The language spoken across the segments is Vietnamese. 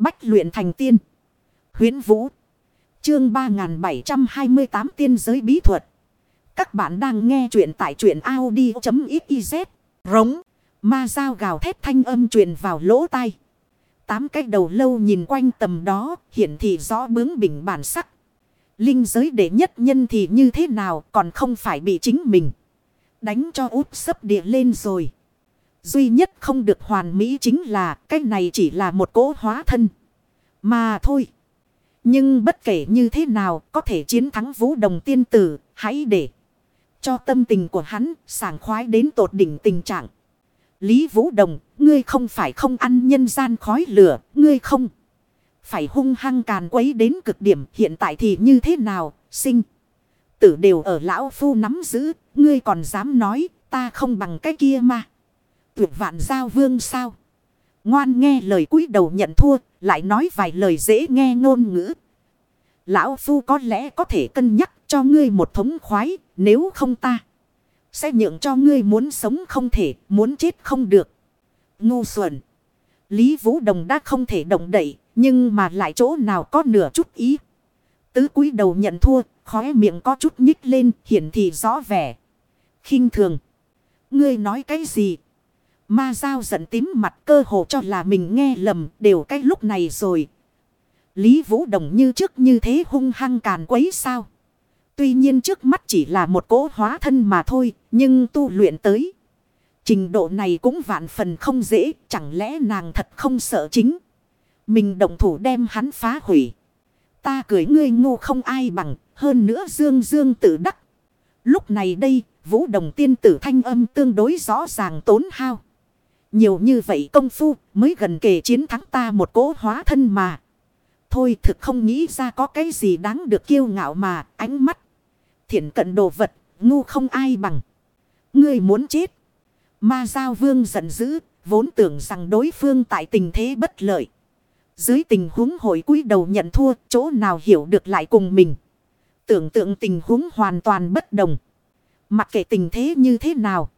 Bách luyện thành tiên. huyễn Vũ. Chương 3728 tiên giới bí thuật. Các bạn đang nghe truyện tại truyện Audi.xyz. Rống. Ma dao gào thét thanh âm truyền vào lỗ tai. Tám cái đầu lâu nhìn quanh tầm đó, hiển thị rõ bướng bỉnh bản sắc. Linh giới đệ nhất nhân thì như thế nào còn không phải bị chính mình. Đánh cho út sấp địa lên rồi. Duy nhất không được hoàn mỹ chính là cái này chỉ là một cỗ hóa thân. Mà thôi. Nhưng bất kể như thế nào có thể chiến thắng vũ đồng tiên tử, hãy để cho tâm tình của hắn sảng khoái đến tột đỉnh tình trạng. Lý Vũ Đồng, ngươi không phải không ăn nhân gian khói lửa, ngươi không. Phải hung hăng càn quấy đến cực điểm hiện tại thì như thế nào, sinh. Tử đều ở lão phu nắm giữ, ngươi còn dám nói, ta không bằng cái kia mà. Tuyệt vạn giao vương sao? Ngoan nghe lời cúi đầu nhận thua, lại nói vài lời dễ nghe ngôn ngữ. Lão Phu có lẽ có thể cân nhắc cho ngươi một thống khoái, nếu không ta. Sẽ nhượng cho ngươi muốn sống không thể, muốn chết không được. Ngu xuẩn. Lý Vũ Đồng đã không thể động đậy, nhưng mà lại chỗ nào có nửa chút ý. Tứ cúi đầu nhận thua, khóe miệng có chút nhích lên, hiển thị rõ vẻ. khinh thường. Ngươi nói cái gì? Ma Giao giận tím mặt cơ hồ cho là mình nghe lầm đều cái lúc này rồi. Lý Vũ Đồng như trước như thế hung hăng càn quấy sao. Tuy nhiên trước mắt chỉ là một cỗ hóa thân mà thôi, nhưng tu luyện tới. Trình độ này cũng vạn phần không dễ, chẳng lẽ nàng thật không sợ chính. Mình động thủ đem hắn phá hủy. Ta cười ngươi ngu không ai bằng, hơn nữa dương dương tự đắc. Lúc này đây, vũ đồng tiên tử thanh âm tương đối rõ ràng tốn hao. Nhiều như vậy công phu mới gần kề chiến thắng ta một cỗ hóa thân mà. Thôi thực không nghĩ ra có cái gì đáng được kiêu ngạo mà ánh mắt. Thiện cận đồ vật, ngu không ai bằng. Ngươi muốn chết. Ma Giao Vương giận dữ, vốn tưởng rằng đối phương tại tình thế bất lợi. Dưới tình huống hội cúi đầu nhận thua, chỗ nào hiểu được lại cùng mình. Tưởng tượng tình huống hoàn toàn bất đồng. Mặc kệ tình thế như thế nào.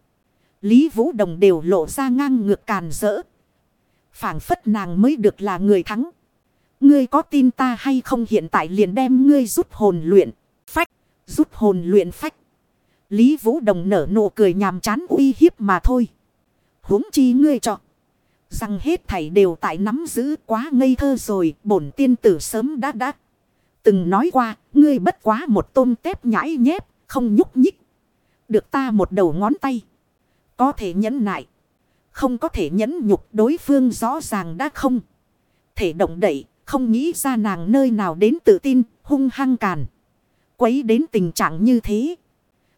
Lý Vũ Đồng đều lộ ra ngang ngược càn rỡ. phảng phất nàng mới được là người thắng. Ngươi có tin ta hay không hiện tại liền đem ngươi rút hồn luyện. Phách. Rút hồn luyện phách. Lý Vũ Đồng nở nụ cười nhàm chán uy hiếp mà thôi. huống chi ngươi cho. Rằng hết thảy đều tại nắm giữ quá ngây thơ rồi. Bổn tiên tử sớm đã đã. Từng nói qua. Ngươi bất quá một tôm tép nhãi nhép. Không nhúc nhích. Được ta một đầu ngón tay. Có thể nhẫn nại. Không có thể nhẫn nhục đối phương rõ ràng đã không. Thể động đậy. Không nghĩ ra nàng nơi nào đến tự tin. Hung hăng càn. Quấy đến tình trạng như thế.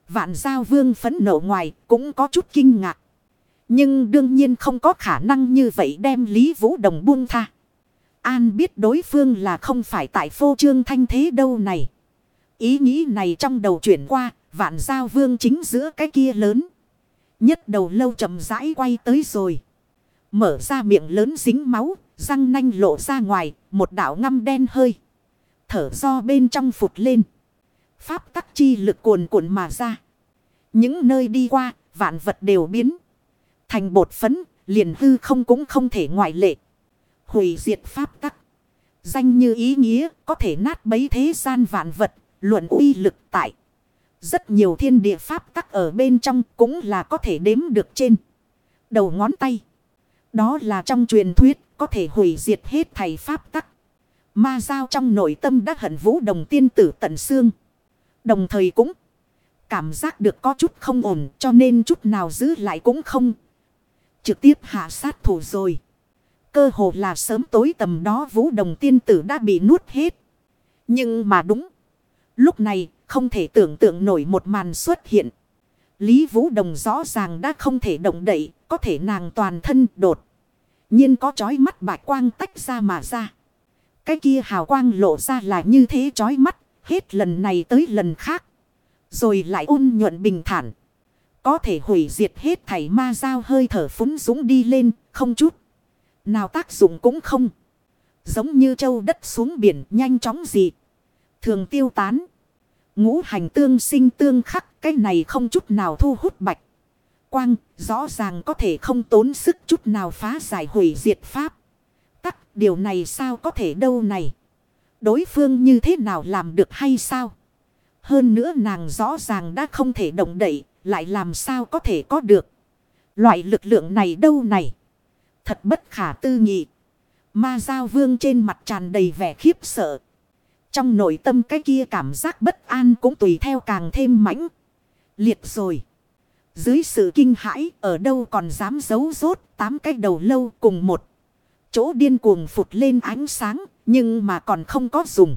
Vạn giao vương phấn nộ ngoài cũng có chút kinh ngạc. Nhưng đương nhiên không có khả năng như vậy đem Lý Vũ Đồng buông tha. An biết đối phương là không phải tại phô trương thanh thế đâu này. Ý nghĩ này trong đầu chuyển qua, vạn giao vương chính giữa cái kia lớn. Nhất đầu lâu chậm rãi quay tới rồi. Mở ra miệng lớn dính máu, răng nanh lộ ra ngoài, một đảo ngăm đen hơi. Thở do bên trong phụt lên. Pháp tắc chi lực cuồn cuộn mà ra. Những nơi đi qua, vạn vật đều biến. Thành bột phấn, liền hư không cũng không thể ngoại lệ. Hủy diệt pháp tắc. Danh như ý nghĩa, có thể nát bấy thế gian vạn vật, luận uy lực tại. Rất nhiều thiên địa pháp tắc ở bên trong cũng là có thể đếm được trên. Đầu ngón tay. Đó là trong truyền thuyết có thể hủy diệt hết thầy pháp tắc. Ma giao trong nội tâm đã hận vũ đồng tiên tử tận xương. Đồng thời cũng cảm giác được có chút không ổn, cho nên chút nào giữ lại cũng không. Trực tiếp hạ sát thủ rồi. Cơ hồ là sớm tối tầm đó vũ đồng tiên tử đã bị nuốt hết. Nhưng mà đúng. Lúc này không thể tưởng tượng nổi một màn xuất hiện. Lý Vũ Đồng rõ ràng đã không thể động đậy, có thể nàng toàn thân đột. nhiên có chói mắt bạch quang tách ra mà ra. Cái kia hào quang lộ ra là như thế chói mắt, hết lần này tới lần khác. Rồi lại ôn nhuận bình thản. Có thể hủy diệt hết thảy ma dao hơi thở phúng dũng đi lên, không chút. Nào tác dụng cũng không. Giống như châu đất xuống biển nhanh chóng gì. Thường tiêu tán. Ngũ hành tương sinh tương khắc, cái này không chút nào thu hút bạch. Quang, rõ ràng có thể không tốn sức chút nào phá giải hủy diệt pháp. tắc, điều này sao có thể đâu này. Đối phương như thế nào làm được hay sao? Hơn nữa nàng rõ ràng đã không thể động đậy, lại làm sao có thể có được. Loại lực lượng này đâu này. Thật bất khả tư nghị. Ma giao vương trên mặt tràn đầy vẻ khiếp sợ. Trong nội tâm cái kia cảm giác bất an cũng tùy theo càng thêm mãnh. Liệt rồi. Dưới sự kinh hãi ở đâu còn dám giấu rốt tám cái đầu lâu cùng một. Chỗ điên cuồng phụt lên ánh sáng nhưng mà còn không có dùng.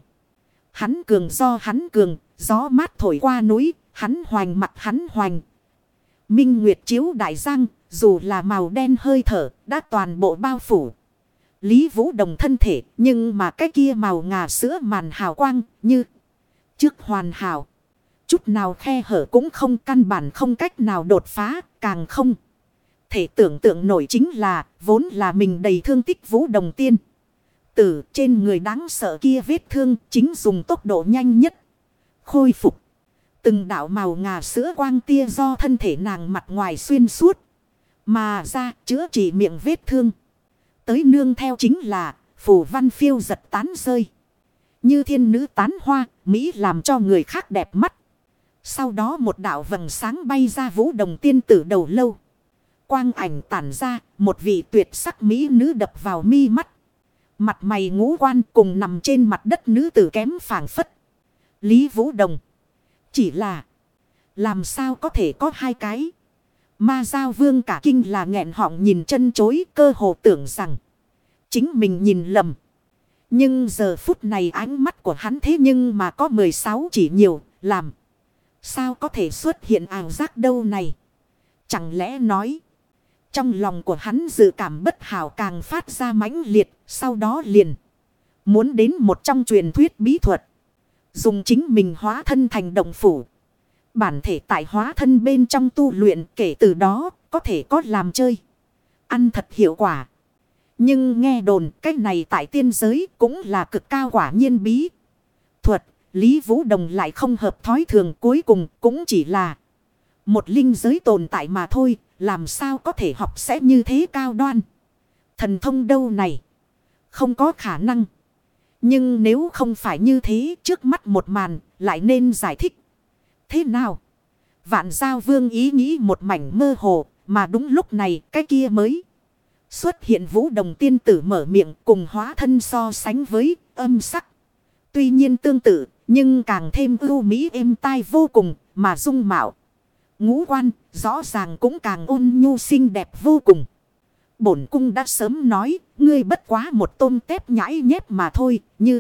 Hắn cường do hắn cường, gió mát thổi qua núi, hắn hoành mặt hắn hoành. Minh Nguyệt chiếu đại giang, dù là màu đen hơi thở, đã toàn bộ bao phủ. Lý Vũ Đồng thân thể, nhưng mà cái kia màu ngà sữa màn hào quang, như trước hoàn hảo. Chút nào khe hở cũng không căn bản không cách nào đột phá, càng không. Thể tưởng tượng nổi chính là, vốn là mình đầy thương tích Vũ Đồng tiên. Tử trên người đáng sợ kia vết thương chính dùng tốc độ nhanh nhất. Khôi phục. Từng đạo màu ngà sữa quang tia do thân thể nàng mặt ngoài xuyên suốt. Mà ra chữa trị miệng vết thương. Tới nương theo chính là phủ văn phiêu giật tán rơi. Như thiên nữ tán hoa, Mỹ làm cho người khác đẹp mắt. Sau đó một đạo vầng sáng bay ra vũ đồng tiên tử đầu lâu. Quang ảnh tản ra, một vị tuyệt sắc Mỹ nữ đập vào mi mắt. Mặt mày ngũ quan cùng nằm trên mặt đất nữ tử kém phảng phất. Lý Vũ Đồng. Chỉ là. Làm sao có thể có hai cái. Ma giao vương cả kinh là nghẹn họng nhìn chân chối cơ hồ tưởng rằng. Chính mình nhìn lầm. Nhưng giờ phút này ánh mắt của hắn thế nhưng mà có 16 chỉ nhiều. Làm. Sao có thể xuất hiện ảo giác đâu này. Chẳng lẽ nói. Trong lòng của hắn dự cảm bất hảo càng phát ra mãnh liệt. Sau đó liền. Muốn đến một trong truyền thuyết bí thuật. Dùng chính mình hóa thân thành động phủ. Bản thể tại hóa thân bên trong tu luyện kể từ đó có thể có làm chơi. Ăn thật hiệu quả. Nhưng nghe đồn cái này tại tiên giới cũng là cực cao quả nhiên bí. Thuật, Lý Vũ Đồng lại không hợp thói thường cuối cùng cũng chỉ là một linh giới tồn tại mà thôi. Làm sao có thể học sẽ như thế cao đoan. Thần thông đâu này. Không có khả năng. Nhưng nếu không phải như thế trước mắt một màn lại nên giải thích. Thế nào? Vạn giao vương ý nghĩ một mảnh mơ hồ mà đúng lúc này cái kia mới. Xuất hiện vũ đồng tiên tử mở miệng cùng hóa thân so sánh với âm sắc. Tuy nhiên tương tự nhưng càng thêm ưu mỹ êm tai vô cùng mà dung mạo. Ngũ quan rõ ràng cũng càng ôn nhu xinh đẹp vô cùng. Bổn cung đã sớm nói, ngươi bất quá một tôm tép nhãi nhép mà thôi, như.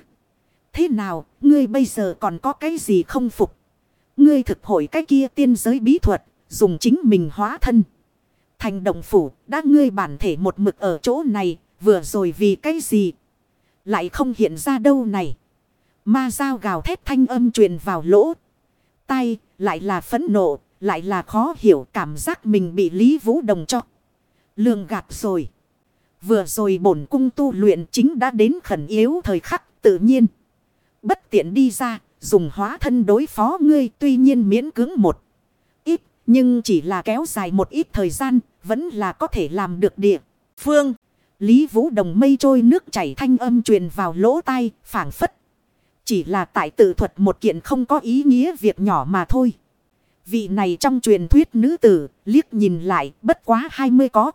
Thế nào, ngươi bây giờ còn có cái gì không phục? Ngươi thực hội cái kia tiên giới bí thuật, dùng chính mình hóa thân. Thành động phủ, đã ngươi bản thể một mực ở chỗ này, vừa rồi vì cái gì? Lại không hiện ra đâu này. Ma dao gào thét thanh âm truyền vào lỗ. Tay, lại là phẫn nộ, lại là khó hiểu cảm giác mình bị Lý Vũ Đồng cho. Lường gạt rồi. Vừa rồi bổn cung tu luyện chính đã đến khẩn yếu thời khắc tự nhiên. Bất tiện đi ra, dùng hóa thân đối phó ngươi tuy nhiên miễn cưỡng một ít. Nhưng chỉ là kéo dài một ít thời gian, vẫn là có thể làm được địa. Phương, Lý Vũ Đồng mây trôi nước chảy thanh âm truyền vào lỗ tai, phảng phất. Chỉ là tại tự thuật một kiện không có ý nghĩa việc nhỏ mà thôi. Vị này trong truyền thuyết nữ tử, liếc nhìn lại, bất quá hai mươi có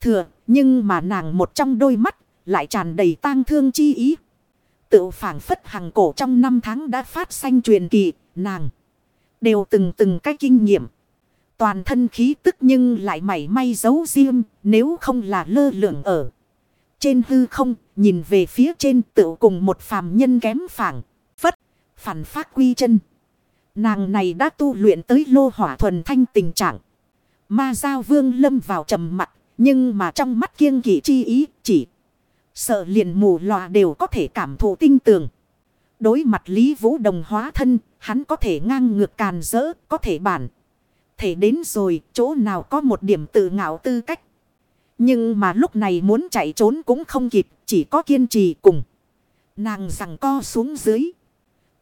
thừa, nhưng mà nàng một trong đôi mắt lại tràn đầy tang thương chi ý. Tự phản phất hàng cổ trong năm tháng đã phát sanh truyền kỳ, nàng đều từng từng cái kinh nghiệm. Toàn thân khí tức nhưng lại mảy may giấu riêng, nếu không là lơ lửng ở. Trên hư không, nhìn về phía trên tự cùng một phàm nhân kém phản, phất, phản phát quy chân. Nàng này đã tu luyện tới lô hỏa thuần thanh tình trạng. Ma giao vương lâm vào trầm mặt nhưng mà trong mắt kiêng kỵ chi ý chỉ sợ liền mù lòa đều có thể cảm thụ tinh tường. Đối mặt Lý Vũ Đồng hóa thân, hắn có thể ngang ngược càn rỡ, có thể bản. Thể đến rồi, chỗ nào có một điểm tự ngạo tư cách. Nhưng mà lúc này muốn chạy trốn cũng không kịp, chỉ có kiên trì cùng. Nàng rằng co xuống dưới.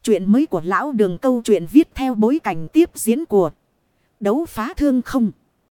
Chuyện mới của lão đường câu chuyện viết theo bối cảnh tiếp diễn của đấu phá thương không.